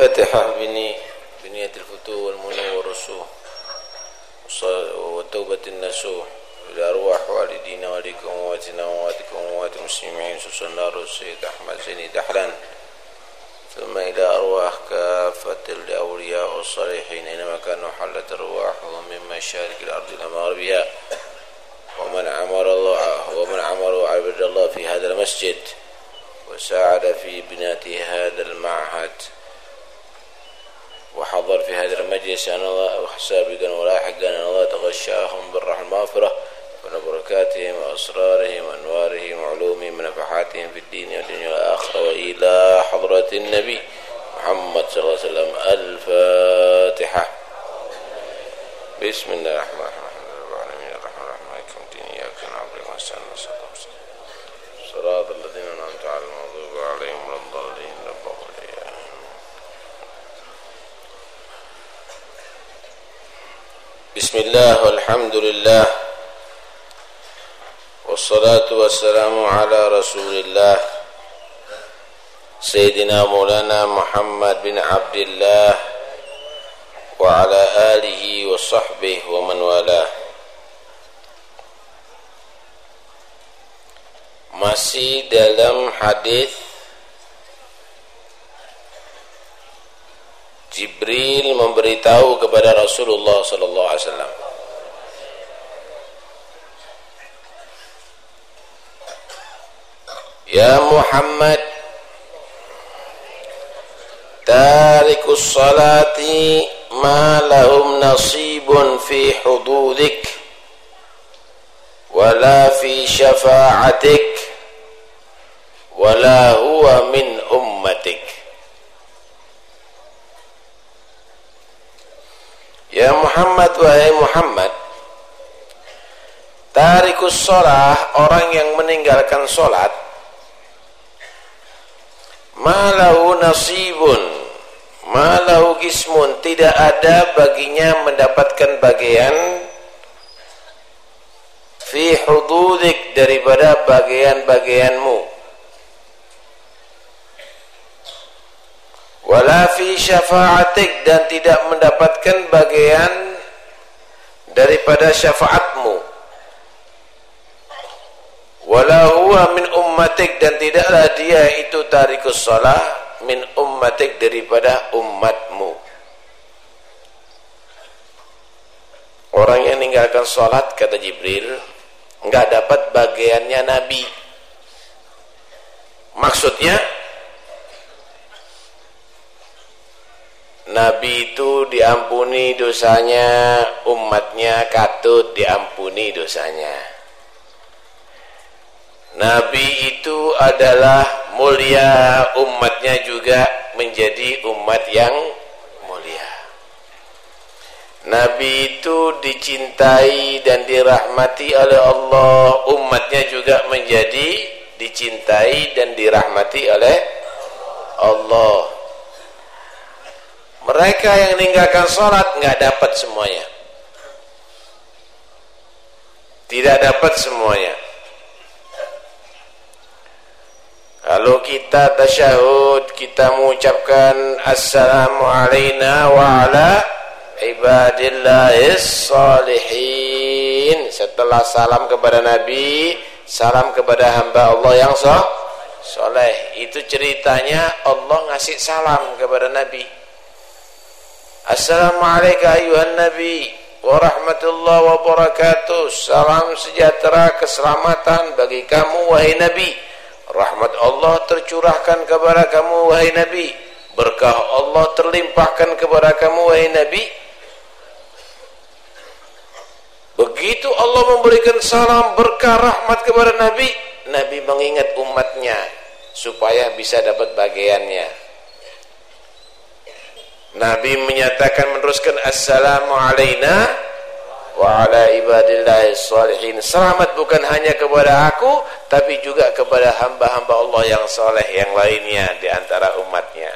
الفاتحة. بني بنية الفتوح والمنى والرسوح. والتوبة النسوح إلى أرواح والدينا والديكم وواتنا وواتكم ووات المسلمين. خصوصا النار السيد أحمد زيني دحلان ثم إلى أرواح كافة الأولياء والصالحين. إنما كانوا حلت أرواحهم من مشارق الأرض إلى مغربها. ومن عمر الله ومن عمر عبد الله في هذا المسجد. وساعد في بناء هذا المعهد. وحضر في هذا المجلس أن الله سابقا ولاحقا أن الله تغشاهم بالرحمة المغفرة ونبركاتهم وأسرارهم وأنوارهم وعلومهم ونفحاتهم في الدين والدنيا والآخرة وإلى حضرة النبي محمد صلى الله عليه وسلم. الفاتحة. بسم الله الرحمن الرحيم. بسم الله والحمد لله والصلاة والسلام على رسول الله سيدنا مولانا محمد بن عبد الله وعلى آله وصحبه ومن والاه. masih dalam hadis Jibril memberitahu kepada Rasulullah sallallahu alaihi wasallam. Ya Muhammad tarikus salati ma lahum nasibun fi hududik wala fi syafa'atik wala huwa min ummatik Ya Muhammad wahai Muhammad. Tarikus sholah Orang yang meninggalkan sholat. Malahu nasibun Malahu kismun Tidak ada baginya mendapatkan bagian Fi hududik Daripada bagian-bagianmu wala fi syafa'atik dan tidak mendapatkan bagian daripada syafaatmu. Wala huwa min ummatik dan tidaklah dia itu tarikus salah min ummatik daripada umatmu orang yang meninggalkan salat kata Jibril enggak dapat bagiannya nabi. Maksudnya Nabi itu diampuni dosanya, umatnya katut diampuni dosanya. Nabi itu adalah mulia, umatnya juga menjadi umat yang mulia. Nabi itu dicintai dan dirahmati oleh Allah, umatnya juga menjadi dicintai dan dirahmati oleh Allah. Mereka yang meninggalkan sholat nggak dapat semuanya. Tidak dapat semuanya. Kalau kita tasyahud, kita mengucapkan Assalamu alayna wa ala ibadillahis salihin. Setelah salam kepada Nabi, salam kepada hamba Allah yang soleh. Itu ceritanya Allah ngasih salam kepada Nabi. Assalamualaikum ayuhan Nabi. Warahmatullahi wabarakatuh. Salam sejahtera keselamatan bagi kamu wahai Nabi. Rahmat Allah tercurahkan kepada kamu wahai Nabi. Berkah Allah terlimpahkan kepada kamu wahai Nabi. Begitu Allah memberikan salam berkah rahmat kepada Nabi Nabi mengingat umatnya Supaya bisa dapat bagiannya Nabi menyatakan meneruskan assalamu alayna wa ala ibadillahi salihin. Selamat bukan hanya kepada aku tapi juga kepada hamba-hamba Allah yang saleh yang lainnya di antara umatnya.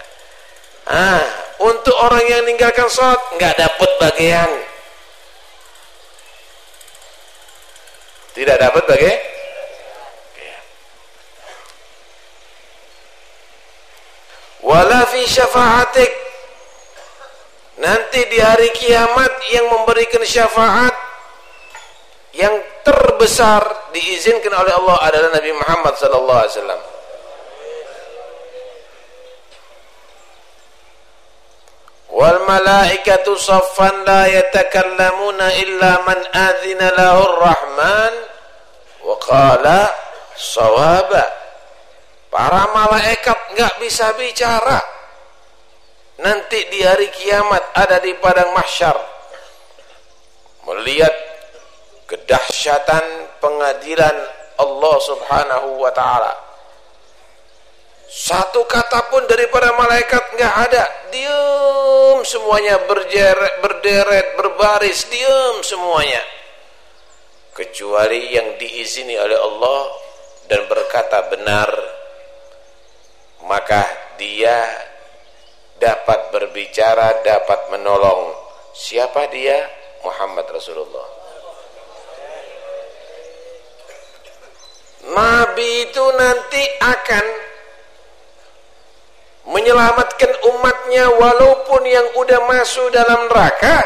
Ah, untuk orang yang meninggalkan salat enggak dapat bagian. Tidak dapat bagian. Wala fi syafa'atik nanti di hari kiamat yang memberikan syafaat yang terbesar diizinkan oleh Allah adalah Nabi Muhammad sallallahu alaihi wasallam. Wal malaikatu saffan la yatakallamuna illa man adzina lahu rahman wa qala sawaba. Para malaikat enggak bisa bicara nanti di hari kiamat ada di padang mahsyar melihat kedahsyatan pengadilan Allah Subhanahu wa taala satu kata pun daripada malaikat enggak ada. Diam semuanya berderet, berderet, berbaris, diam semuanya. Kecuali yang diizini oleh Allah dan berkata benar, maka dia dapat berbicara, dapat menolong. Siapa dia? Muhammad Rasulullah. Nabi itu nanti akan menyelamatkan umatnya walaupun yang udah masuk dalam neraka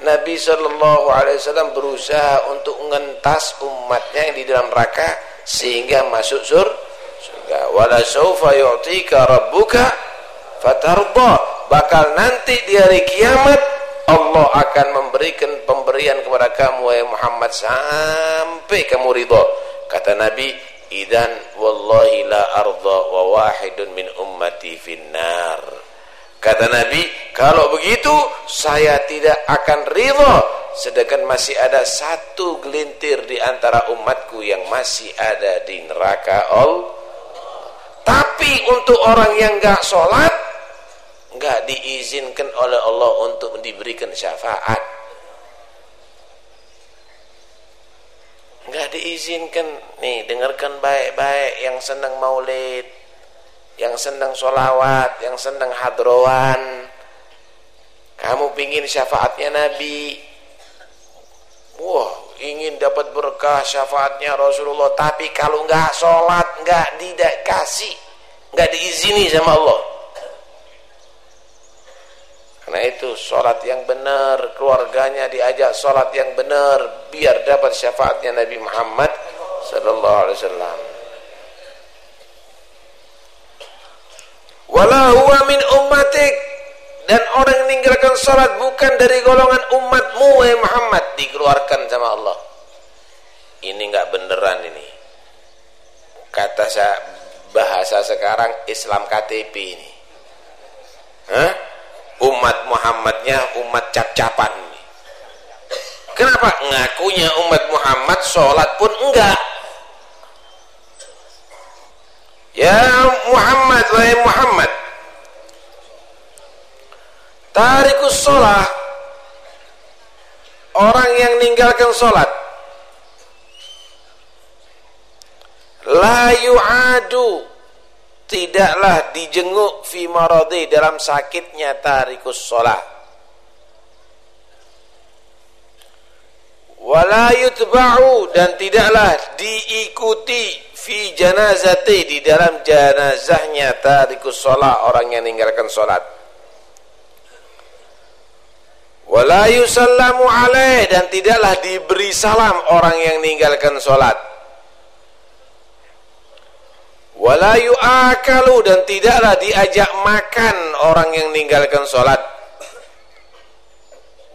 Nabi sallallahu alaihi wasallam berusaha untuk mengentas umatnya yang di dalam neraka sehingga masuk sur surga wala saufa yu'tika rabbuka fatarda bakal nanti di hari kiamat Allah akan memberikan pemberian kepada kamu wahai Muhammad sampai kamu ridha. Kata Nabi idan wallahi la arda wa wahidun min ummati finnar. Kata Nabi kalau begitu saya tidak akan ridha sedangkan masih ada satu gelintir di antara umatku yang masih ada di neraka Allah. Tapi untuk orang yang enggak sholat enggak diizinkan oleh Allah untuk diberikan syafaat. Nggak diizinkan. Nih dengarkan baik-baik yang senang maulid yang senang solawat yang senang hadrowan kamu pingin syafaatnya Nabi? Wah ingin dapat berkah syafaatnya Rasulullah. Tapi kalau nggak sholat nggak tidak kasih nggak diizini sama Allah karena itu sholat yang benar, keluarganya diajak sholat yang benar, biar dapat syafaatnya Nabi Muhammad Sallallahu Alaihi Wasallam. Wala huwa min ummatik dan orang yang meninggalkan sholat bukan dari golongan umatmu wahai Muhammad dikeluarkan sama Allah. Ini enggak beneran ini. Kata saya bahasa sekarang Islam KTP ini. Hah? Umat Muhammadnya umat cap-capan. Kenapa? ngakunya umat Muhammad sholat pun enggak. Ya Muhammad wahai Muhammad. Tarikus sholat. Orang yang ninggalkan sholat. La yu'adu tidaklah dijenguk fi maradi dalam sakitnya tarikus sholat. Wala yutba'u dan tidaklah diikuti fi janazati di dalam janazahnya tarikus sholat orang yang meninggalkan sholat. Wala yusallamu alaih dan tidaklah diberi salam orang yang meninggalkan sholat wala yu'akalu dan tidaklah diajak makan orang yang meninggalkan solat.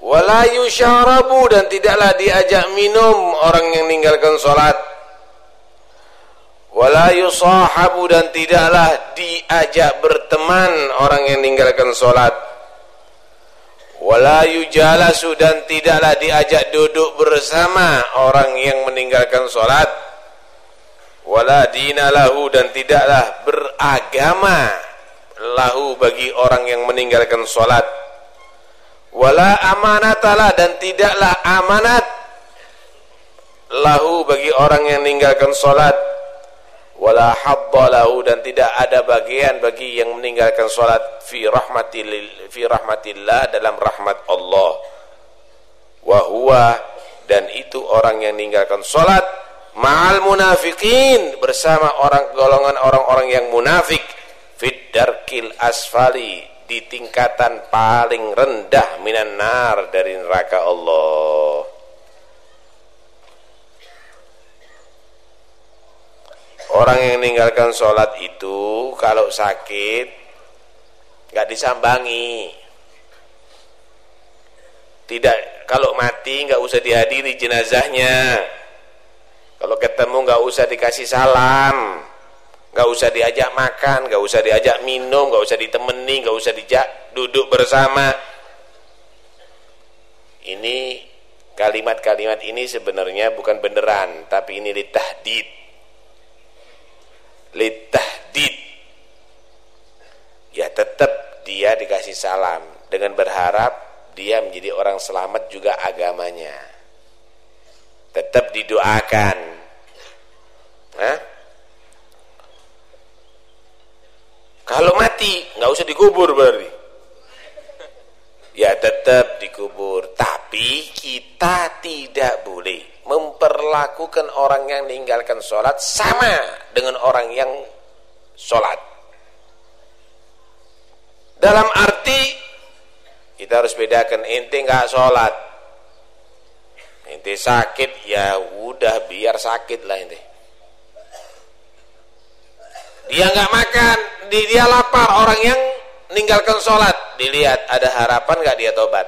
Wala yusyarabu dan tidaklah diajak minum orang yang meninggalkan solat. Wala yusahabu dan tidaklah diajak berteman orang yang meninggalkan solat. Wala yujalasu dan tidaklah diajak duduk bersama orang yang meninggalkan solat wala dina lahu dan tidaklah beragama lahu bagi orang yang meninggalkan solat. Wala amanatalah dan tidaklah amanat lahu bagi orang yang meninggalkan solat. Wala habba lahu dan tidak ada bagian bagi yang meninggalkan solat fi rahmatil fi rahmatillah dalam rahmat Allah. Wa huwa dan itu orang yang meninggalkan solat ma'al munafikin bersama orang golongan orang-orang yang munafik. Fid darkil asfali di tingkatan paling rendah minan nar dari neraka Allah. Orang yang meninggalkan sholat itu kalau sakit nggak disambangi. Tidak kalau mati nggak usah dihadiri jenazahnya kalau ketemu nggak usah dikasih salam Gak usah diajak makan, gak usah diajak minum, gak usah ditemani, gak usah dijak duduk bersama. Ini kalimat-kalimat ini sebenarnya bukan beneran, tapi ini litahdid. Litahdid. Ya tetap dia dikasih salam dengan berharap dia menjadi orang selamat juga agamanya. Tetap didoakan. Hah? Kalau mati nggak usah dikubur berarti. Ya tetap dikubur, tapi kita tidak boleh memperlakukan orang yang meninggalkan sholat sama dengan orang yang sholat. Dalam arti kita harus bedakan ente nggak sholat, ente sakit ya udah biar sakit lah ente. Dia nggak makan, dia lapar. Orang yang meninggalkan sholat dilihat ada harapan nggak dia tobat?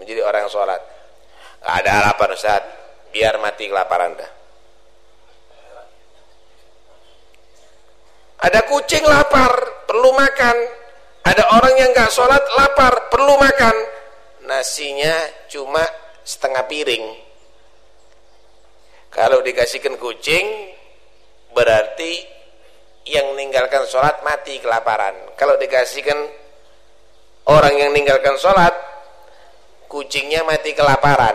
Menjadi orang yang sholat. Nggak ada harapan Ustaz. Biar mati kelaparan dah. Ada kucing lapar perlu makan. Ada orang yang nggak sholat lapar perlu makan. Nasinya cuma setengah piring. Kalau dikasihkan kucing berarti yang meninggalkan sholat mati kelaparan. Kalau dikasihkan orang yang meninggalkan sholat kucingnya mati kelaparan.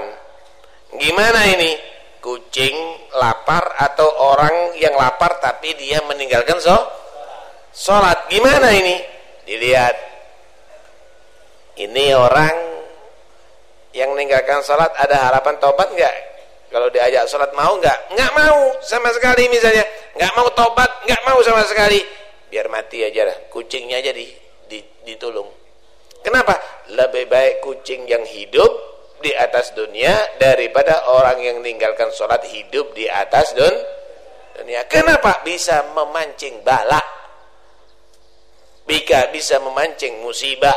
Gimana ini? Kucing lapar atau orang yang lapar tapi dia meninggalkan so sholat? Gimana ini? Dilihat. Ini orang yang meninggalkan sholat ada harapan tobat enggak kalau diajak sholat mau nggak? Nggak mau sama sekali misalnya. Nggak mau tobat, nggak mau sama sekali. Biar mati aja lah. Kucingnya aja di, di, ditolong. Kenapa? Lebih baik kucing yang hidup di atas dunia daripada orang yang meninggalkan sholat hidup di atas dun dunia. Kenapa? Bisa memancing bala. Bika bisa memancing musibah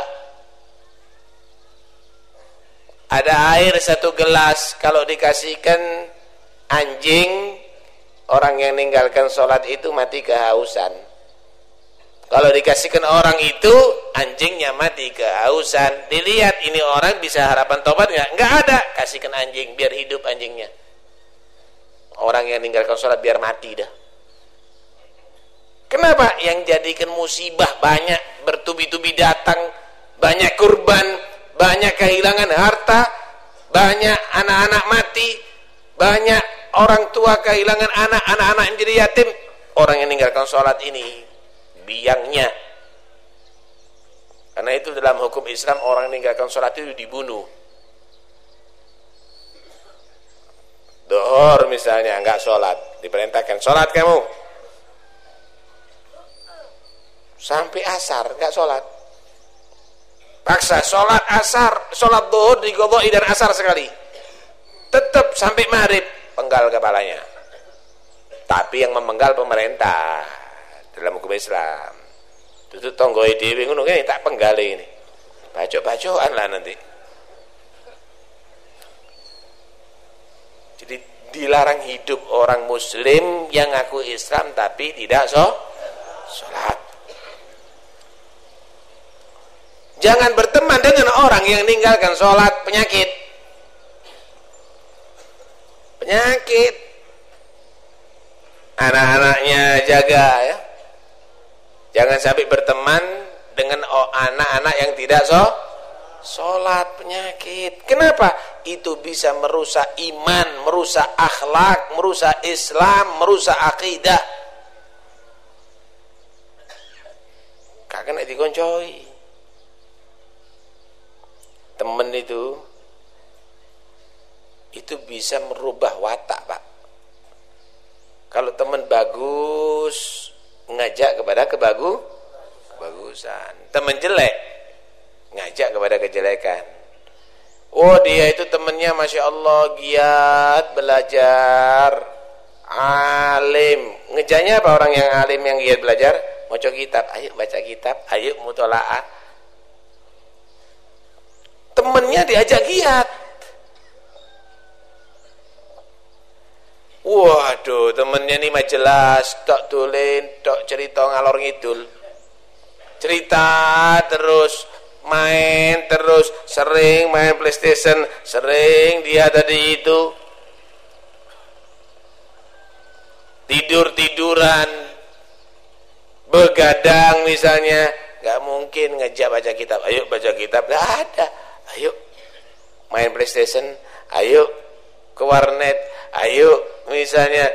ada air satu gelas kalau dikasihkan anjing orang yang meninggalkan sholat itu mati kehausan. Kalau dikasihkan orang itu anjingnya mati kehausan. Dilihat ini orang bisa harapan tobat nggak? Nggak ada. Kasihkan anjing biar hidup anjingnya. Orang yang meninggalkan sholat biar mati dah. Kenapa? Yang jadikan musibah banyak bertubi-tubi datang banyak kurban banyak kehilangan harta, banyak anak-anak mati, banyak orang tua kehilangan anak, anak-anak yang jadi yatim. Orang yang meninggalkan sholat ini biangnya. Karena itu dalam hukum Islam orang yang meninggalkan sholat itu dibunuh. Dohor misalnya nggak sholat, diperintahkan sholat kamu. Sampai asar nggak sholat paksa sholat asar sholat duhur digodoi dan asar sekali. Tetap sampai maghrib penggal kepalanya. Tapi yang memenggal pemerintah dalam hukum Islam. Itu tonggo dewi ngono ini tak penggal ini. Bacok-bacokan lah nanti. Jadi dilarang hidup orang muslim yang ngaku Islam tapi tidak so sholat Jangan berteman dengan orang yang meninggalkan sholat penyakit. Penyakit. Anak-anaknya jaga ya. Jangan sampai berteman dengan anak-anak yang tidak so sholat penyakit. Kenapa? Itu bisa merusak iman, merusak akhlak, merusak Islam, merusak akidah. Kagak dikoncoi temen itu itu bisa merubah watak pak. Kalau teman bagus ngajak kepada kebagu kebagusan. Teman jelek ngajak kepada kejelekan. Oh dia itu temannya Masya Allah giat belajar alim. Ngejanya apa orang yang alim yang giat belajar? Mau kitab. Ayo baca kitab. Ayo mutolaah temennya diajak giat waduh temennya ini mah jelas tok tulen tok cerita ngalor ngidul. Cerita terus main terus sering main playstation sering dia tadi itu. Tidur-tiduran begadang misalnya. Nggak mungkin ngejak baca kitab. Ayo baca kitab. Nggak playstation ayo ke warnet ayo misalnya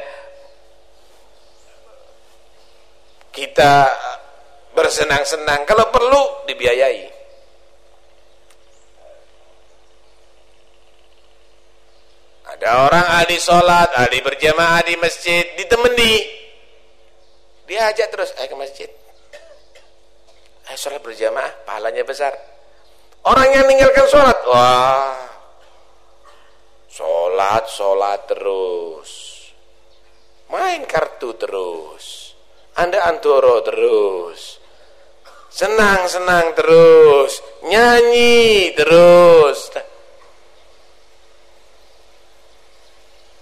kita bersenang-senang kalau perlu dibiayai ada orang ahli sholat ahli berjamaah di masjid ditemani dia ajak terus, ayo ke masjid. Ayo sholat berjamaah, pahalanya besar. Orang yang meninggalkan sholat, wah, sholat, sholat terus. Main kartu terus. Anda antoro terus. Senang-senang terus. Nyanyi terus.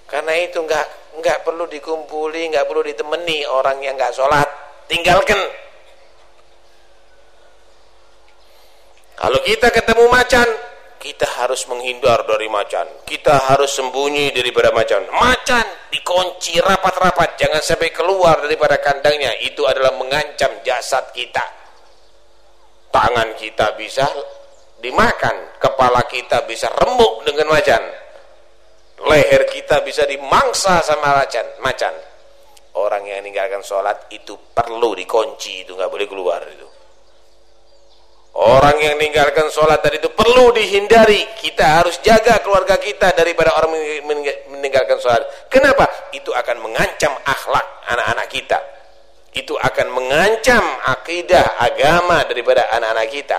Karena itu enggak nggak perlu dikumpuli, nggak perlu ditemani orang yang nggak sholat, tinggalkan. Kalau kita ketemu macan, kita harus menghindar dari macan. Kita harus sembunyi daripada macan. Macan dikunci rapat-rapat, jangan sampai keluar daripada kandangnya. Itu adalah mengancam jasad kita. Tangan kita bisa dimakan, kepala kita bisa remuk dengan macan leher kita bisa dimangsa sama macan macan orang yang meninggalkan sholat itu perlu dikunci itu nggak boleh keluar itu orang yang meninggalkan sholat tadi itu perlu dihindari. Kita harus jaga keluarga kita daripada orang meninggalkan sholat. Kenapa? itu akan mengancam akhlak anak-anak kita. Itu akan mengancam akidah agama daripada anak-anak kita.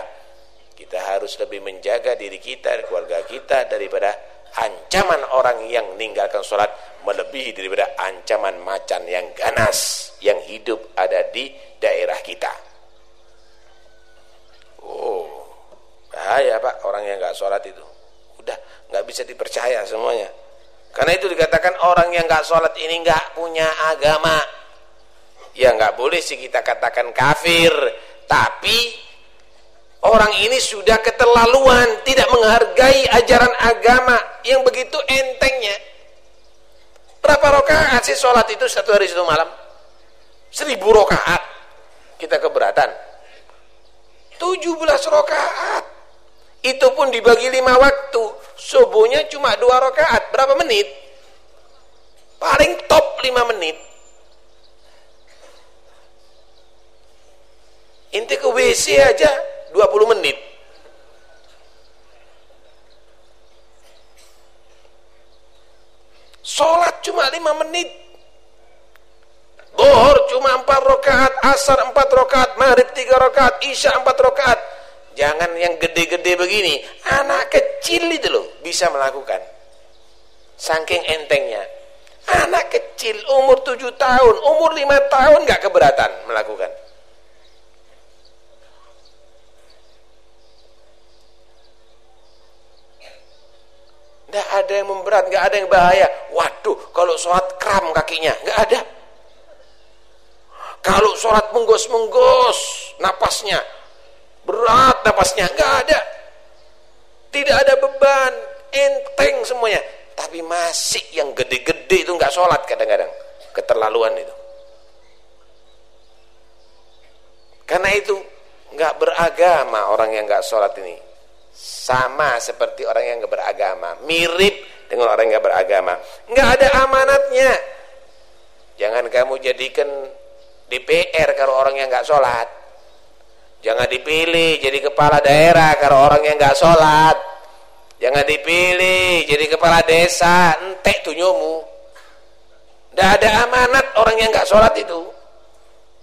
Kita harus lebih menjaga diri kita keluarga kita daripada ancaman orang yang meninggalkan sholat melebihi daripada ancaman macan yang ganas yang hidup ada di daerah kita oh bahaya pak orang yang gak sholat itu udah gak bisa dipercaya semuanya karena itu dikatakan orang yang gak sholat ini gak punya agama ya gak boleh sih kita katakan kafir tapi Orang ini sudah keterlaluan, tidak menghargai ajaran agama yang begitu entengnya. Berapa rakaat sih sholat itu satu hari satu malam? Seribu rakaat. Kita keberatan. Tujuh belas rakaat. Itu pun dibagi lima waktu. Subuhnya cuma dua rakaat. Berapa menit? Paling top lima menit. Inti ke WC aja 20 menit Sholat cuma 5 menit Bohor cuma 4 rakaat Asar 4 rakaat Maghrib 3 rakaat Isya 4 rakaat Jangan yang gede-gede begini Anak kecil itu loh Bisa melakukan Saking entengnya Anak kecil umur 7 tahun Umur 5 tahun gak keberatan melakukan Tidak ada yang memberat, nggak ada yang bahaya. Waduh, kalau sholat kram kakinya, nggak ada. Kalau sholat menggos-menggos napasnya, berat napasnya, nggak ada. Tidak ada beban, enteng semuanya. Tapi masih yang gede-gede itu nggak sholat kadang-kadang, keterlaluan itu. Karena itu nggak beragama orang yang nggak sholat ini sama seperti orang yang nggak beragama mirip dengan orang yang nggak beragama nggak ada amanatnya jangan kamu jadikan DPR kalau orang yang nggak sholat. Jangan dipilih jadi kepala daerah kalau orang yang nggak sholat. Jangan dipilih jadi kepala desa entek tunyomu. Nggak ada amanat orang yang nggak sholat itu.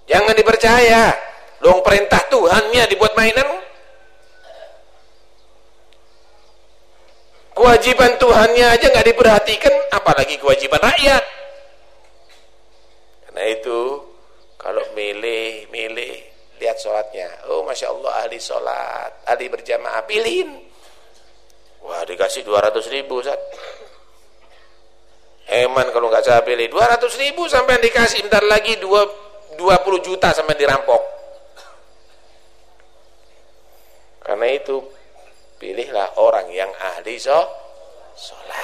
Jangan dipercaya. Dong perintah Tuhannya dibuat mainan. Kewajiban Tuhannya aja nggak diperhatikan apalagi kewajiban rakyat. Karena itu kalau milih milih lihat sholatnya. Oh Masya Allah ahli sholat ahli berjamaah. Pilihin wah dikasih 200 ribu Ustaz. Eman kalau nggak saya pilih. 200 ribu sampai dikasih bentar lagi 2, 20 juta sampai dirampok. Karena itu pilihlah orang yang ahli sholat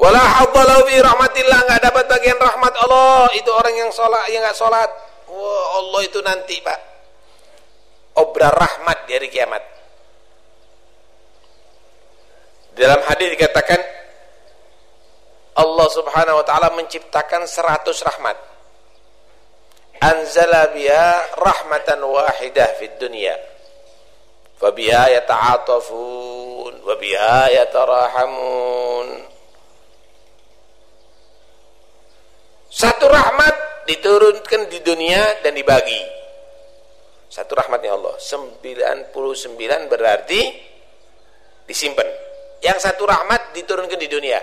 wala haddalau fi rahmatillah. Nggak dapat bagian rahmat Allah. Itu orang yang sholat yang nggak sholat. Wah Allah itu nanti pak. Obra rahmat dari kiamat. Dalam hadis dikatakan Allah subhanahu wa ta'ala menciptakan seratus rahmat. Anzala biha rahmatan wahidah fid dunya. Fabiha yata'atafun wa biha yatarahamun satu rahmat diturunkan di dunia dan dibagi. Satu rahmatnya Allah. 99 berarti disimpan. Yang satu rahmat diturunkan di dunia.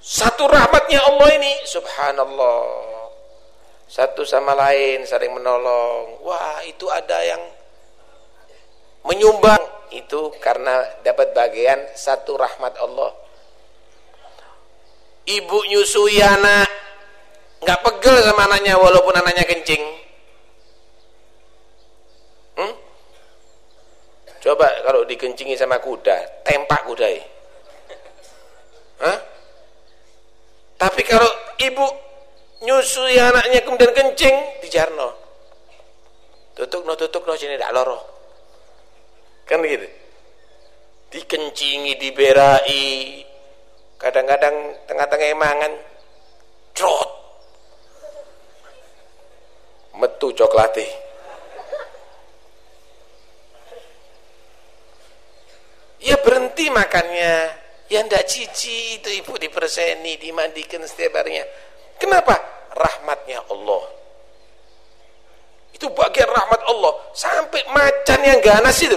Satu rahmatnya Allah ini subhanallah. Satu sama lain saling menolong. Wah itu ada yang menyumbang. Itu karena dapat bagian satu rahmat Allah ibu nyusui anak nggak pegel sama anaknya walaupun anaknya kencing. Hmm? coba kalau dikencingi sama kuda tempak kuda Hah? tapi kalau ibu nyusui anaknya kemudian kencing di jarno. Tutuk no tutuk no sini dak loro. Kan gitu. Dikencingi diberai kadang-kadang tengah-tengah emangan trot metu coklati ya berhenti makannya ya ndak cici itu ibu diperseni dimandikan setiap harinya Kenapa? Rahmatnya Allah. Itu bagian rahmat Allah. Sampai macan yang ganas itu.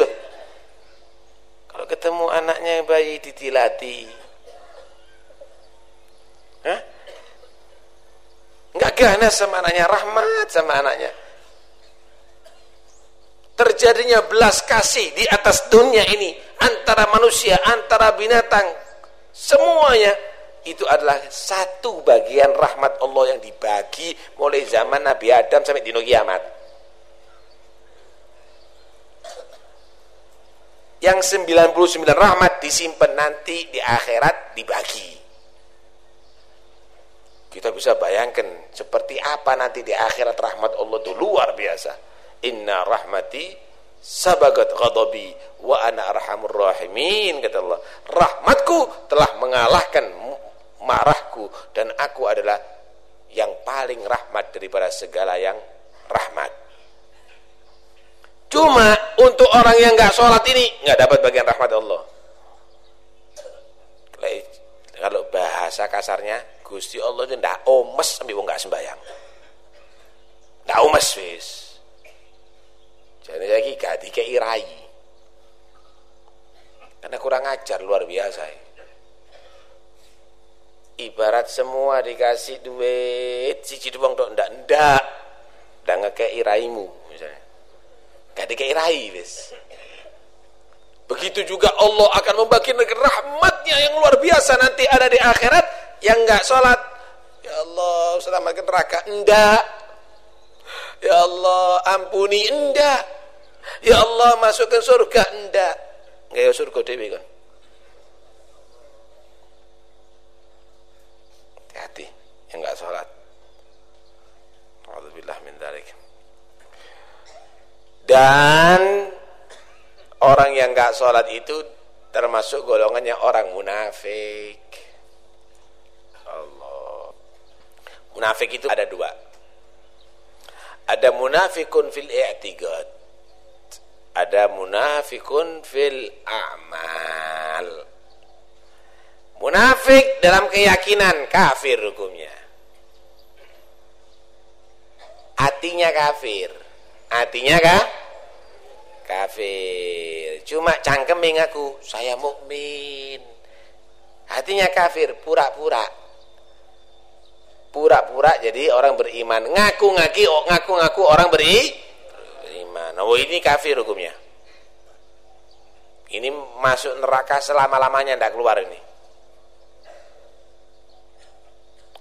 Kalau ketemu anaknya bayi ditilati. Enggak ganas sama anaknya, rahmat sama anaknya. Terjadinya belas kasih di atas dunia ini antara manusia, antara binatang, semuanya itu adalah satu bagian rahmat Allah yang dibagi mulai zaman Nabi Adam sampai di kiamat. Yang 99 rahmat disimpan nanti di akhirat dibagi. Kita bisa bayangkan seperti apa nanti di akhirat rahmat Allah itu luar biasa. Inna rahmati sabagat ghadabi wa ana arhamur rahimin kata Allah. Rahmatku telah mengalahkan marahku dan aku adalah yang paling rahmat daripada segala yang rahmat. Cuma untuk orang yang nggak sholat ini nggak dapat bagian rahmat Allah. Kalau bahasa kasarnya Gusti Allah itu ndak omes sampai nggak sembayang. Ndak omes wis. Jadi lagi gak dikei rai. Karena kurang ajar luar biasa ya ibarat semua dikasih duit siji doang tok ndak ndak ndak ngekei raimu misalnya gak dikei rai wis begitu juga Allah akan membagi rahmatnya yang luar biasa nanti ada di akhirat yang enggak sholat ya Allah selamatkan neraka. Ndak. Ya Allah ampuni. Ndak. Ya Allah masukkan surga. Ndak. Enggak ya surga dewi kan? Hati-hati yang nggak sholat. Alhamdulillah min dalik. Dan orang yang nggak sholat itu termasuk golongannya orang munafik Allah munafik itu ada dua ada munafikun fil i'tigad ada munafikun fil a'mal Munafik dalam keyakinan kafir hukumnya. Hatinya kafir. Hatinya kah? kafir. Cuma cangkeming aku, saya mukmin. Hatinya kafir, pura-pura. Pura-pura jadi orang beriman. Ngaku-ngaki, ngaku-ngaku orang beri beriman. Oh ini kafir hukumnya. Ini masuk neraka selama-lamanya tidak keluar ini.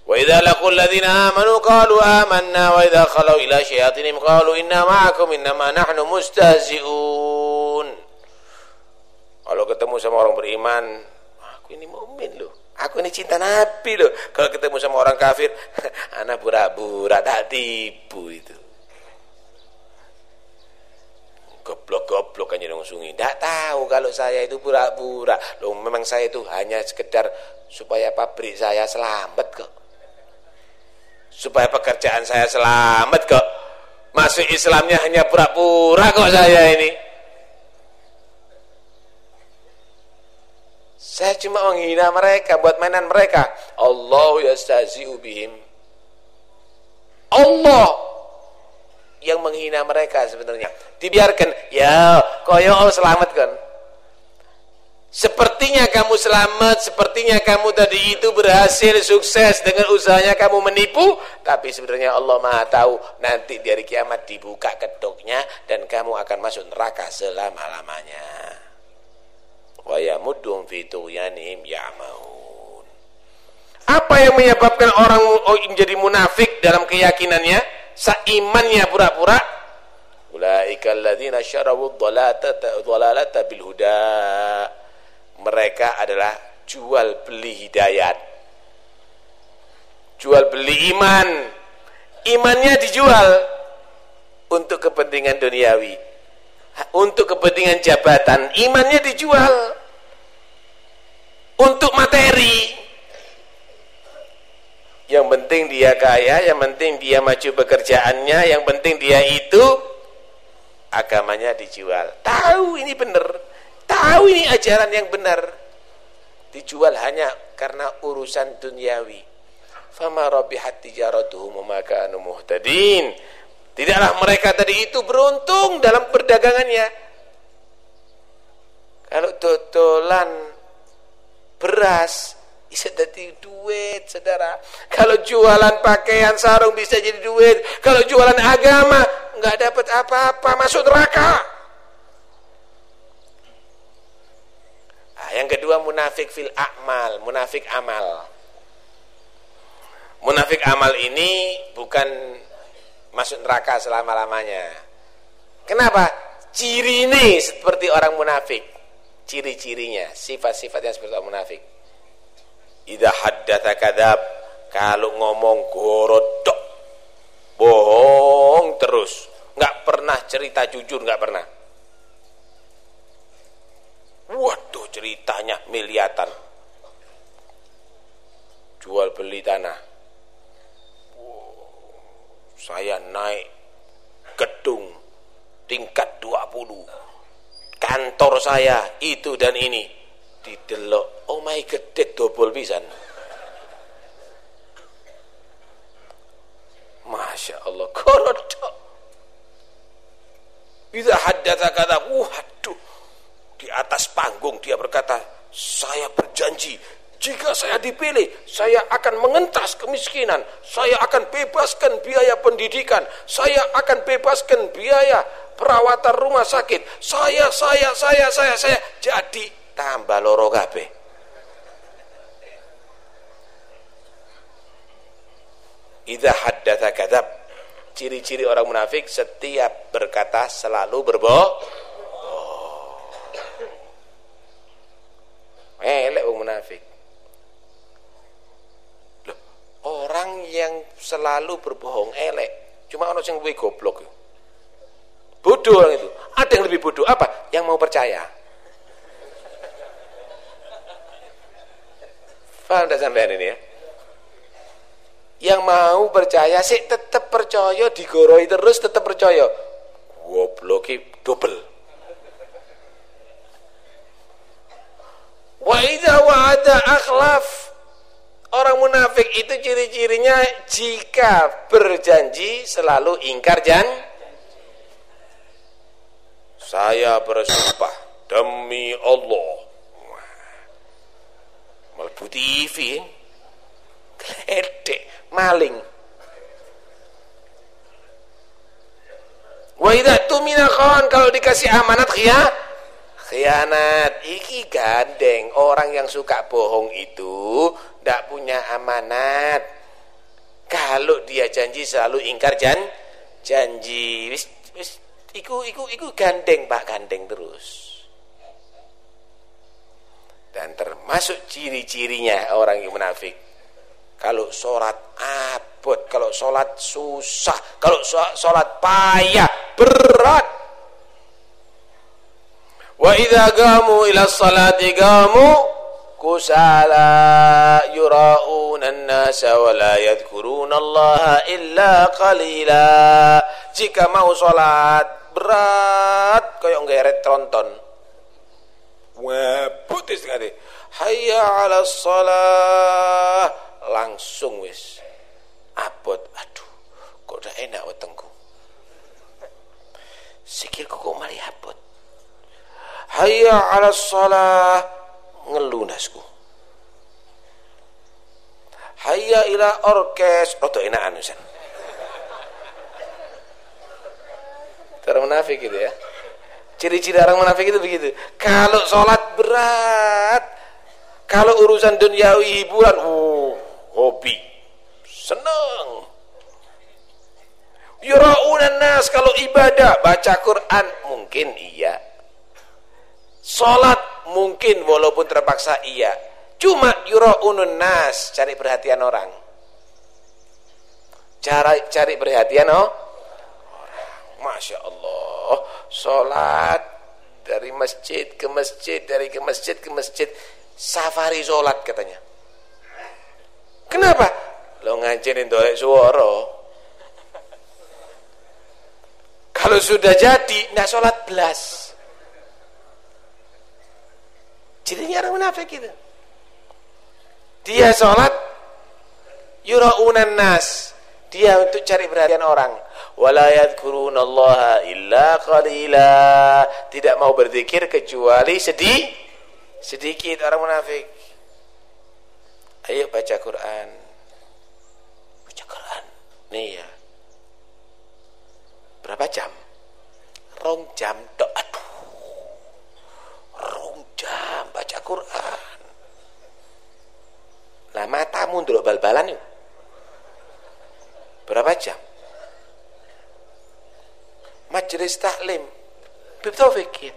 Wa idza laqul ladzina amanu qalu amanna wa idza khalu ila syayatinihim qalu inna ma'akum innama nahnu mustahzi'un. Kalau ketemu sama orang beriman, aku ini mukmin loh. Aku ini cinta Nabi loh. Kalau ketemu sama orang kafir, anak pura-pura tak tipu itu. Goblok-goblok kan jadi sungi. Tidak tahu kalau saya itu pura-pura. Loh memang saya itu hanya sekedar supaya pabrik saya selamat kok supaya pekerjaan saya selamat kok masuk Islamnya hanya pura-pura kok saya ini saya cuma menghina mereka buat mainan mereka. Allah yastazi'u bihim. Allah yang menghina mereka sebenarnya. Dibiarkan ya koyo selamat kan Sepertinya kamu selamat, sepertinya kamu tadi itu berhasil, sukses dengan usahanya kamu menipu, tapi sebenarnya Allah Maha tahu. Nanti di hari kiamat dibuka kedoknya dan kamu akan masuk neraka selama-lamanya. Wa yamuddum fi tughyanihim ya'maun. Apa yang menyebabkan orang oh, menjadi munafik dalam keyakinannya, seimannya pura-pura? Ulaika alladzina syarawu dhalalata bil huda. Mereka adalah jual beli hidayat. Jual beli iman. Imannya dijual untuk kepentingan duniawi untuk kepentingan jabatan imannya dijual. Untuk materi. Yang penting dia kaya yang penting dia maju pekerjaannya yang penting dia itu agamanya dijual. Tahu ini benar. Tahu ini ajaran yang benar. Dijual hanya karena urusan duniawi. Fama tijaratuhum wa kanu muhtadin tidaklah mereka tadi itu beruntung dalam perdagangannya. Kalau totolan beras bisa jadi duit saudara. Kalau jualan pakaian sarung bisa jadi duit. Kalau jualan agama nggak dapat apa-apa masuk neraka. Yang kedua munafik fil a'mal, munafik amal. Munafik amal ini bukan masuk neraka selama-lamanya. Kenapa? Ciri ini seperti orang munafik. Ciri-cirinya, sifat-sifatnya seperti orang munafik. Idza haddatsa kadzab, kalau ngomong gorodok. Bohong terus, enggak pernah cerita jujur, enggak pernah. Waduh ceritanya miliatan. Jual beli tanah. Saya naik gedung tingkat 20. Kantor saya itu dan ini. Didelok, oh my gede dobol pisan. Masya Allah, korodok. Bisa hadatha kata, waduh, di atas panggung dia berkata, saya berjanji jika saya dipilih, saya akan mengentas kemiskinan, saya akan bebaskan biaya pendidikan, saya akan bebaskan biaya perawatan rumah sakit. Saya, saya, saya, saya, saya jadi tambah loro kabeh. Idza haddatsa kadzab. Ciri-ciri orang munafik setiap berkata selalu berbohong. elek wong munafik orang yang selalu berbohong elek. Cuma orang yang lebih goblok bodoh orang itu. Ada yang lebih bodoh. Apa? Yang mau percaya. Paham tidak ini ya? Yang mau percaya sih tetap percaya digoroi terus tetap percaya. Goblok double Wa idza wa'ada akhlaf. Orang munafik itu ciri-cirinya jika berjanji selalu ingkar jan saya bersumpah demi Allah. Melbu TV gledek maling. Wa idza tumina kawan kalau dikasih amanat khia khianat. Iki gandeng orang yang suka bohong itu ndak punya amanat. Kalau dia janji selalu ingkar jan janji. Wis wis iku iku iku gandeng Pak gandeng terus. Dan termasuk ciri-cirinya orang yang munafik. Kalau sholat abot kalau sholat susah kalau sholat payah berat. Wa idha gamu ila salati gamu yura'una an-nasa wa la yadhkuruna Allah illa qalila. Jika mau sholat berat kayak ngeret tronton. Wah putih sekali. Hayya ala salah langsung wis. Abot. Aduh kok udah enak wetengku. Sikilku kok mari abot. Hayya ala salah ngelunasku hayya ila orkes roto enak anusan Cara munafik gitu ya. Ciri-ciri orang munafik itu begitu. Kalau sholat berat, kalau urusan duniawi hiburan, uh, hobi, senang. Yura'unan nas kalau ibadah, baca Quran mungkin iya. Sholat mungkin walaupun terpaksa iya. Cuma yura'unun nas, cari perhatian orang. Cara cari perhatian oh Masya Allah Sholat Dari masjid ke masjid Dari ke masjid ke masjid Safari sholat katanya Kenapa? Lo ngajarin dolek suara Kalau sudah jadi Nggak sholat belas Jadinya orang munafik gitu Dia sholat Yura'unan nas Dia untuk cari perhatian orang. Wala yadhkurunallaha illa qalila. Tidak mau berzikir kecuali sedih sedikit orang munafik. Ayo baca Quran. Baca Quran? Nih ya. Berapa jam? Rong jam tok aduh rong jam baca Quran. Lah matamu ndelok bal-balan yuk berapa jam? Majelis taklim. Bib Taufik ya.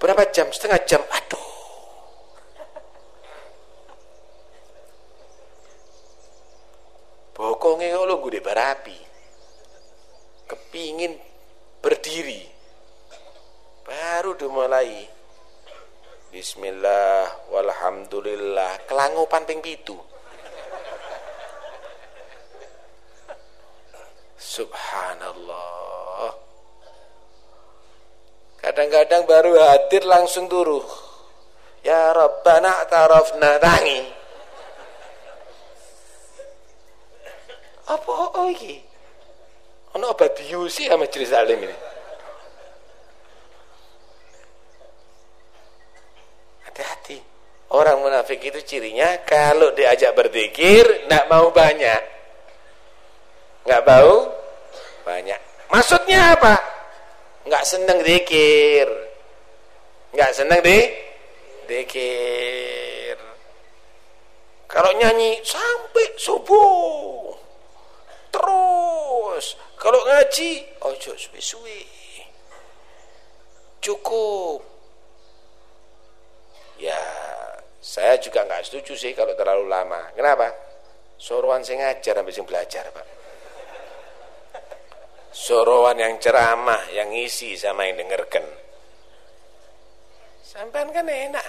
berapa jam? Setengah jam. Aduh. Bokongnya kalau gue barapi kepingin berdiri. Baru udah mulai Bismillah walhamdulillah kelangupan ping pitu Subhanallah Kadang-kadang baru hadir langsung turu. Ya Rabbana tarafna tangi. Apa oh iki? Ana obat biusi sama majelis alim ini. Hati-hati. Orang munafik itu cirinya kalau diajak berzikir enggak mau banyak. Enggak mau banyak. Maksudnya apa? nggak seneng dikir nggak seneng di dikir kalau nyanyi sampai subuh. Terus. Kalau ngaji ojo suwe-suwe. Cukup. Ya saya juga nggak setuju sih kalau terlalu lama. Kenapa? Sorowan saya ngajar sampai sing belajar pak. Sorowan yang ceramah yang isi sama yang dengarkan sampean kan enak.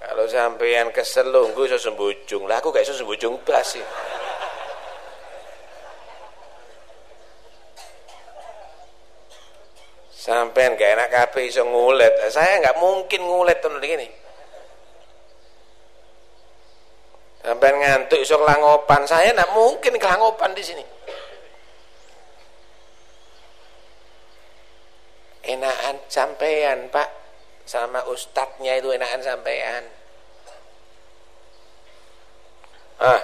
Kalau sampean kesel lunggu iso sembujung. Lah aku gak iso sembujung blas sih. Sampean gak enak kabeh iso ngulet. Saya nggak mungkin ngulet tuh gini sampean ngantuk iso kelangopan. Saya nggak mungkin kelangopan di sini. Enakan sampean pak. Sama ustadznya itu enakan sampean ah.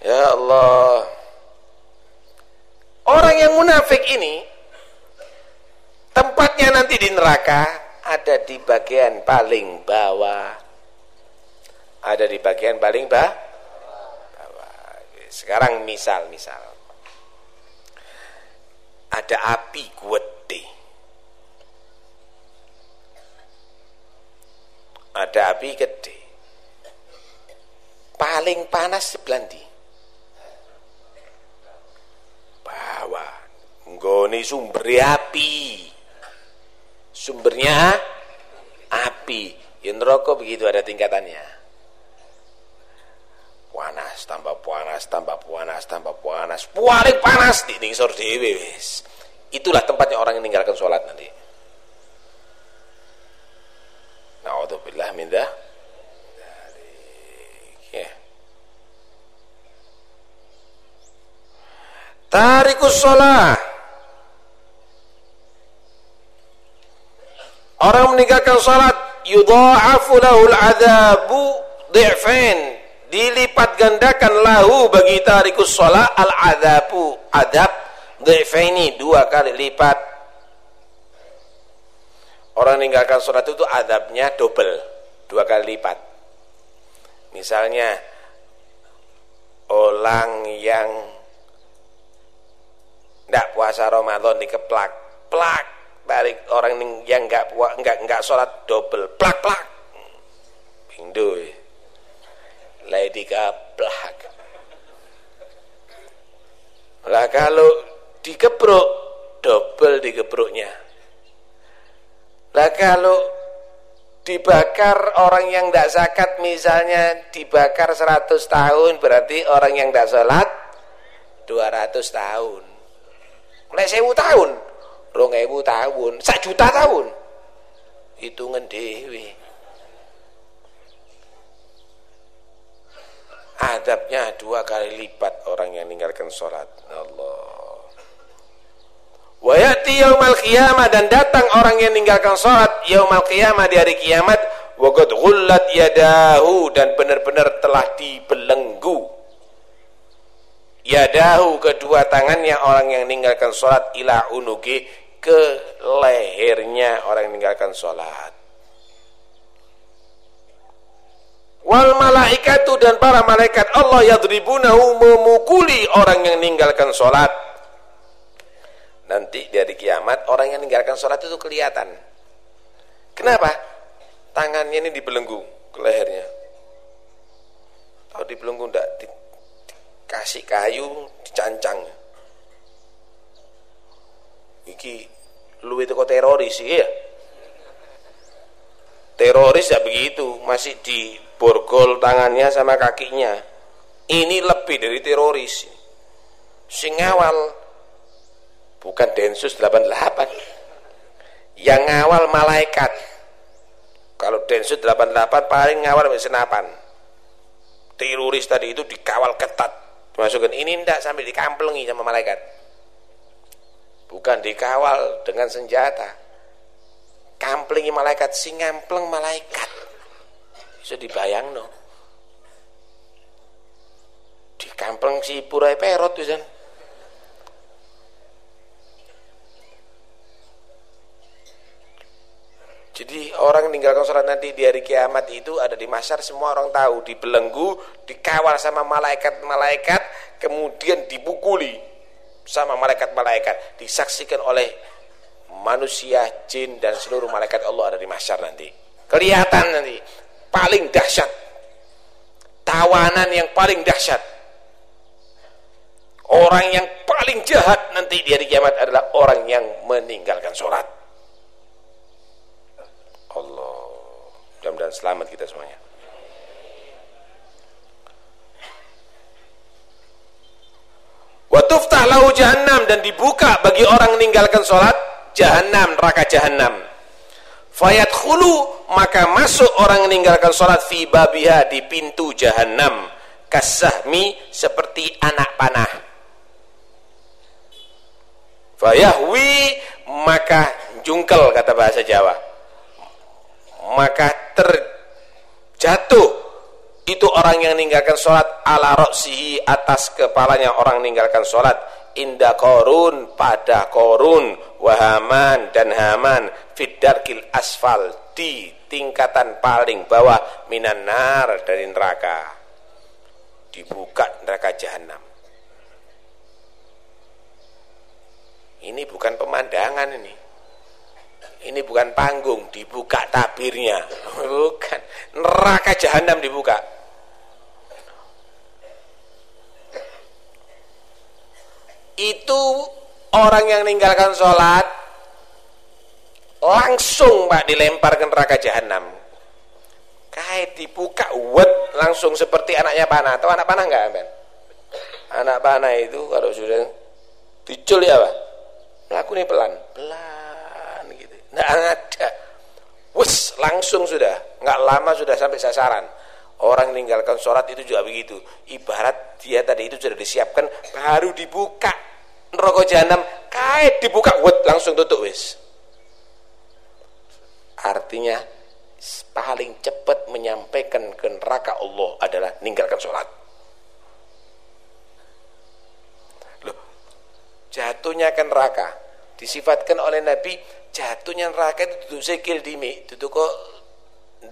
Ya Allah. Orang yang munafik ini tempatnya nanti di neraka ada di bagian paling bawah ada di bagian paling bawah sekarang misal misal. Ada api gede. Ada api gede. Paling panas sebelah di bawah. Nggone sumber api. Sumbernya api. Yang rokok begitu ada tingkatannya panas tambah panas tambah panas tambah panas. Paling panas di ningsor dewe wis. Itulah tempatnya orang yang meninggalkan sholat nanti. Na'udzubillah min dah ya. Tarikus sholat. Orang meninggalkan salat yudha'afu lahul adzabu dhi'fain dilipat gandakan lahu bagi tarikus salat al adzabu adab dhi'faini dua kali lipat. Orang meninggalkan salat itu adabnya double dua kali lipat. Misalnya orang yang tidak puasa Ramadan dikeplak plak balik orang yang enggak enggak enggak sholat double plak plak. Pindo lady plak lah kalau dikepruk double dikepruknya. Lah kalau dibakar orang yang tidak zakat misalnya dibakar 100 tahun berarti orang yang tidak sholat 200 tahun. Mulai 1000 tahun rong tahun sak juta tahun. Hitungan dewi adabnya dua kali lipat orang yang meninggalkan sholat. Allah. Wayati yaumal qiyamah dan datang orang yang meninggalkan sholat yaumal qiyamah di hari kiamat. Waqad ghullat yadahu dan benar-benar telah dibelenggu. Yadahu kedua tangannya orang yang meninggalkan sholat ila unugi ke lehernya orang yang meninggalkan sholat wal malaikatu dan para malaikat. Allah yadribunahu memukuli orang yang meninggalkan sholat. Nanti dari kiamat orang yang meninggalkan sholat itu kelihatan. Kenapa? tangannya ini dibelenggu ke lehernya. Kalau dibelenggu enggak kasih kayu dicancang. Iki lu itu kok teroris ya teroris ya begitu masih di borgol tangannya sama kakinya ini lebih dari teroris sing awal bukan Densus 88 yang awal malaikat kalau Densus 88 paling ngawal senapan teroris tadi itu dikawal ketat Masukkan ini tidak sampai dikamplengi sama malaikat. Bukan dikawal dengan senjata. Kamplengi malaikat, si ngampleng malaikat. Bisa dibayang no. Dikampleng si purai perot tuh Jadi orang meninggalkan sholat nanti di hari kiamat itu ada di masyar semua orang tahu dibelenggu, dikawal sama malaikat-malaikat, kemudian dipukuli sama malaikat-malaikat, disaksikan oleh manusia, jin dan seluruh malaikat Allah ada di masyar nanti. Kelihatan nanti paling dahsyat. Tawanan yang paling dahsyat. Orang yang paling jahat nanti di hari kiamat adalah orang yang meninggalkan sholat. Mudah-mudahan selamat kita semuanya. Wa tuftah lahu jahannam dan dibuka bagi orang meninggalkan sholat jahannam, neraka jahannam. Fayadkhulu maka masuk orang meninggalkan sholat fi babiha di pintu jahannam. Kasahmi seperti anak panah. Fayahwi jungkel kata bahasa Jawa. Maka terjatuh. Itu orang yang meninggalkan sholat ala roksihi atas kepalanya orang meninggalkan sholat inda korun pada korun. Wahaman dan haman. Fidarkil asfal di tingkatan paling bawah minan nar dari neraka. Dibuka neraka jahanam ini bukan pemandangan ini. Ini bukan panggung dibuka tabirnya. Bukan. Neraka jahanam dibuka. Itu orang yang meninggalkan sholat langsung pak dilempar ke neraka jahanam. Kait dibuka wet langsung seperti anaknya panah. Atau anak panah enggak ben? anak panah itu kalau sudah dicul ya pak? Melakukan pelan. Pelan gitu. Enggak ada wes langsung sudah. Enggak lama sudah sampai sasaran. Orang meninggalkan sholat itu juga begitu. Ibarat dia tadi itu sudah disiapkan baru dibuka neraka jahanam. Kait dibuka wet langsung tutup wes artinya paling cepat menyampaikan ke neraka Allah adalah meninggalkan sholat. Loh jatuhnya ke neraka disifatkan oleh Nabi jatuhnya neraka itu duduk sikil dimi duduk kok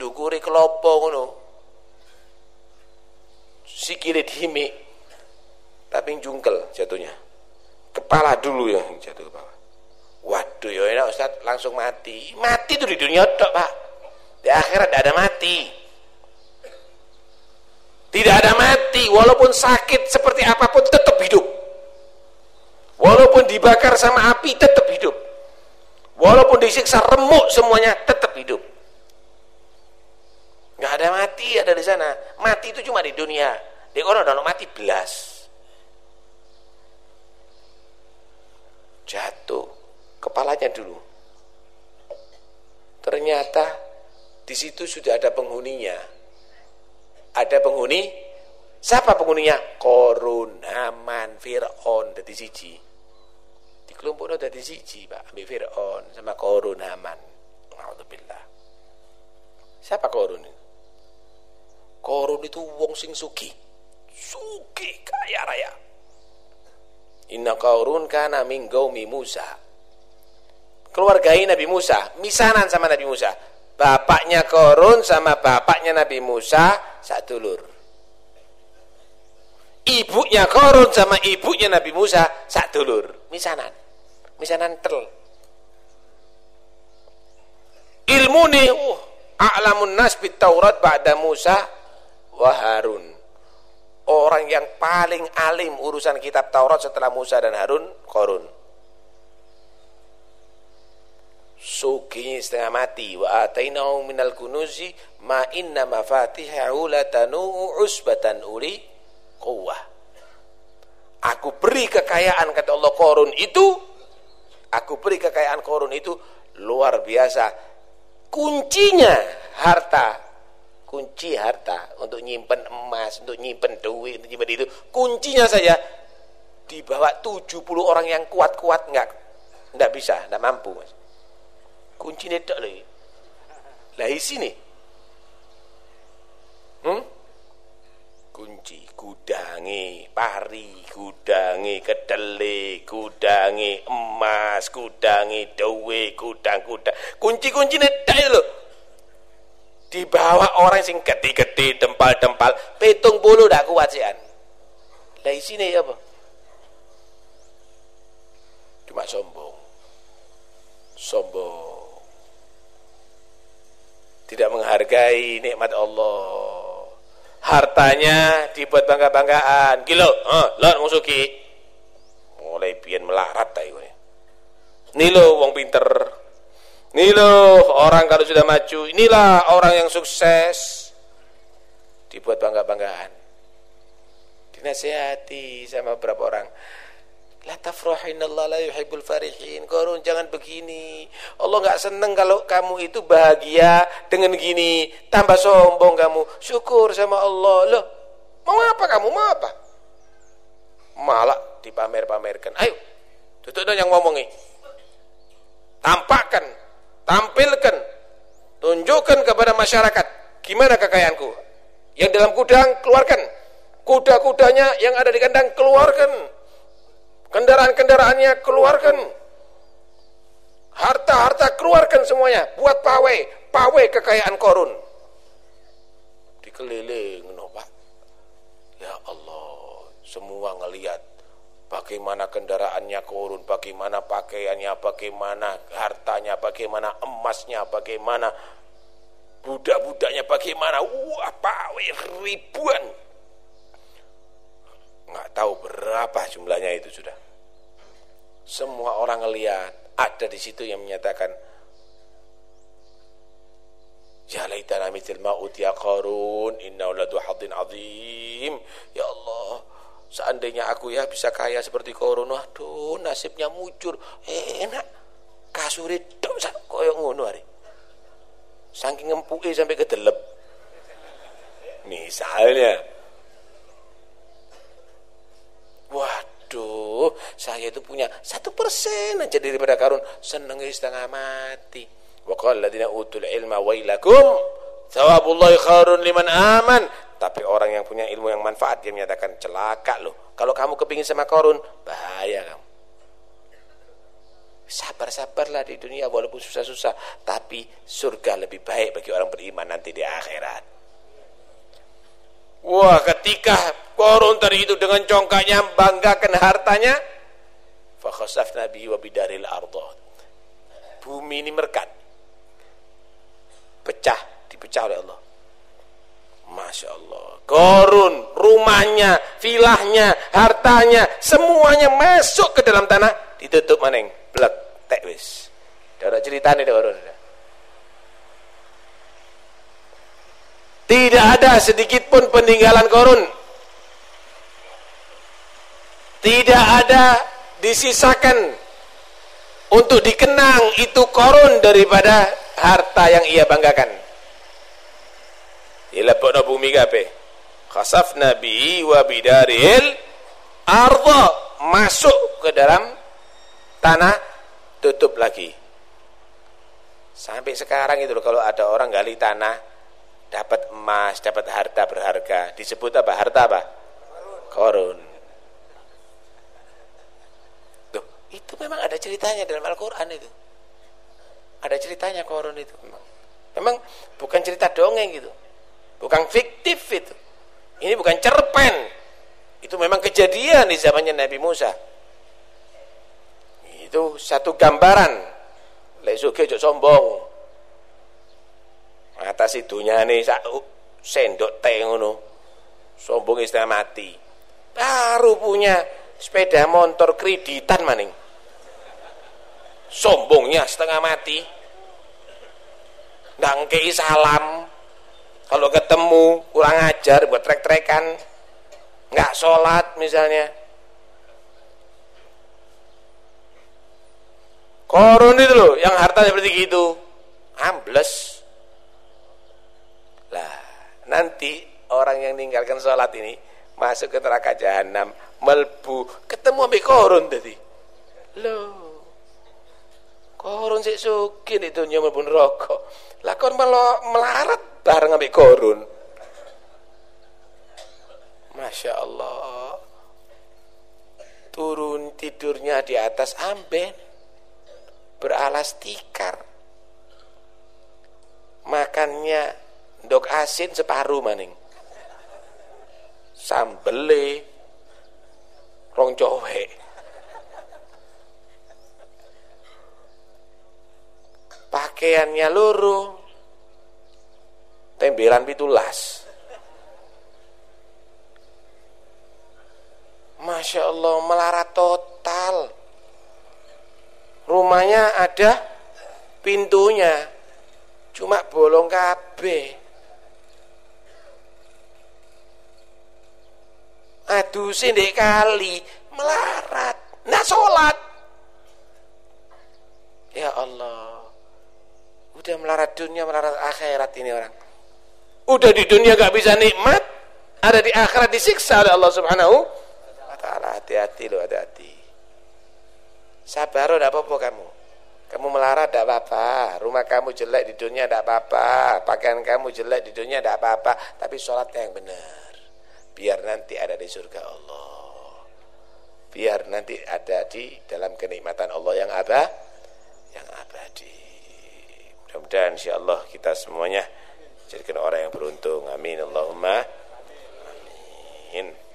dukuri kelopo ngono. Sikile dimi tapi jungkel jatuhnya. Kepala dulu yang jatuh ke bawah waduh ya enak Ustaz langsung mati mati itu di dunia tok pak di akhirat tidak ada mati. Tidak ada mati, walaupun sakit seperti apa pun tetap hidup. Walaupun dibakar sama api tetap hidup. Walaupun disiksa remuk semuanya tetap hidup. Gak ada mati ada di sana. Mati itu cuma di dunia. Di orang ada mati belas. Jatuh kepalanya dulu. Ternyata di situ sudah ada penghuninya. Ada penghuni, siapa penghuninya? Korun, Haman, Fir'aun, dari siji. Di kelompok itu dari siji, Pak. Ambil Fir'aun sama Korun, Haman. Alhamdulillah. Siapa Korun? Korun itu wong sing suki. Suki kaya raya. Inna Korun kana min gaumi Musa. Keluargai Nabi Musa, misanan sama Nabi Musa bapaknya Korun sama bapaknya Nabi Musa satu dulur. Ibunya Korun sama ibunya Nabi Musa satu dulur. Misanan. Misanan tel. Ilmu nih, uh, a'lamun nas bit Taurat ba'da Musa wa Harun. Orang yang paling alim urusan kitab Taurat setelah Musa dan Harun, Korun suki setengah mati. Wa atainahu minal kunuzi ma inna mafatihahu latanu usbatan uli quwwah. Aku beri kekayaan kata Allah korun itu. Aku beri kekayaan korun itu luar biasa. Kuncinya harta. Kunci harta untuk nyimpen emas untuk nyimpen duit untuk nyimpen itu. Kuncinya saja dibawa 70 orang yang kuat-kuat enggak enggak bisa enggak mampu mas kunci tak lagi. Lah isi ni. Hmm? kunci gudangi pari gudangi kedele gudangi emas gudangi dewe gudang gudang kunci-kunci tak lo dibawa orang sing gede-gede dempal-dempal. Petung bulu dah kuat sian. Lah isi ni apa? Cuma sombong. Sombong tidak menghargai nikmat Allah. Hartanya dibuat bangga-banggaan. Gila oh, lah musuki mulai pian melarat tak ini lo wong pinter. Ini lo orang kalau sudah maju inilah orang yang sukses. Dibuat bangga-banggaan. Dinasihati sama beberapa orang La tafrahinallah la yuhibbul farihin. Jangan begini. Allah enggak senang kalau kamu itu bahagia dengan gini. Tambah sombong kamu. Syukur sama Allah. Loh, mau apa kamu? Mau apa? Malah dipamer-pamerkan. Ayo, tutup dong yang ngomongi. tampakkan tampilkan tunjukkan kepada masyarakat gimana kekayaanku yang dalam gudang keluarkan kuda-kudanya yang ada di kandang keluarkan kendaraan-kendaraannya keluarkan. Harta-harta keluarkan semuanya. Buat pawai. Pawai kekayaan korun. Dikeliling no pak. Ya Allah semua ngelihat bagaimana kendaraannya korun bagaimana pakaiannya bagaimana hartanya bagaimana emasnya bagaimana budak-budaknya bagaimana? Wah pawai ribuan nggak tahu berapa jumlahnya itu sudah semua orang ngelihat ada di situ yang menyatakan Ya laitana ma utiya Qarun innahu ladu azim. Ya Allah, seandainya aku ya bisa kaya seperti Qarun, waduh nasibnya mucur. Enak. Kasure tok koyo ngono are. Saking ngempuke sampai kedelep. Misalnya Waduh, saya itu punya satu persen aja daripada karun, seneng setengah mati. Wa qala alladziina utul ilma wailakum thawabullahi khairun liman aman. Tapi orang yang punya ilmu yang manfaat dia menyatakan celaka loh. Kalau kamu kepingin sama korun, bahaya kamu. Sabar-sabarlah di dunia walaupun susah-susah, tapi surga lebih baik bagi orang beriman nanti di akhirat. Wah, ketika korun tadi itu dengan congkaknya banggakan hartanya, fakhasaf nabi wa bidaril. Bumi ini merkat pecah dipecah oleh Allah. Masya Allah Korun, rumahnya, vilahnya, hartanya Semuanya masuk ke dalam tanah. Ditutup maneng, blek, tek wis. Ada ceritanya korun Tidak ada sedikit pun peninggalan korun. Tidak ada disisakan Untuk dikenang itu korun daripada harta yang ia banggakan. Ilapokna bumi kabeh khasafna bi wa bidaril arda. Masuk ke dalam tanah tutup lagi. Sampai sekarang itu kalau ada orang gali tanah dapat emas dapat harta berharga disebut apa harta apa korun Tuh, itu memang ada ceritanya dalam Al-Quran itu ada ceritanya korun itu memang. Bukan cerita dongeng gitu. Bukan fiktif itu. Ini bukan cerpen. Itu memang kejadian di zamannya Nabi Musa. Itu satu gambaran. Lek sombong. Atas itunya nih sendok teh ngono. Sombong istilah mati. Baru punya sepeda motor kreditan maning. Sombongnya setengah mati. Nggak ngkei salam. Kalau ketemu kurang ajar buat trek-trekan. Nggak sholat misalnya. Korun itu loh yang harta seperti gitu. Ambles lah nanti orang yang meninggalkan sholat ini masuk ke neraka jahanam melbu ketemu ambil korun tadi loh korun sik sugih nek donya mlebu neraka. Lah kon melarat bareng ambek korun. Masya Allah. Turun tidurnya di atas amben beralas tikar. Makannya dok asin separuh maning. Sambele. Rong cowek. Pakaiannya luru tembelan pitulas. Masya Allah melarat total. Rumahnya ada pintunya. Cuma bolong kabeh aduh sindek kali melarat nah sholat ya Allah Udah melarat dunia, melarat akhirat ini orang. Udah di dunia gak bisa nikmat, ada di akhirat disiksa oleh Allah Subhanahu wa taala. Hati-hati lo, hati-hati. Sabar udah apa-apa kamu. Kamu melarat tidak apa-apa, rumah kamu jelek di dunia tidak apa-apa, pakaian kamu jelek di dunia tidak apa-apa, tapi sholatnya yang benar. Biar nanti ada di surga Allah. Biar nanti ada di dalam kenikmatan Allah yang apa? Yang abadi. Mudah-mudahan insyaAllah kita semuanya jadikan orang yang beruntung. Amin. Allahumma. Amin.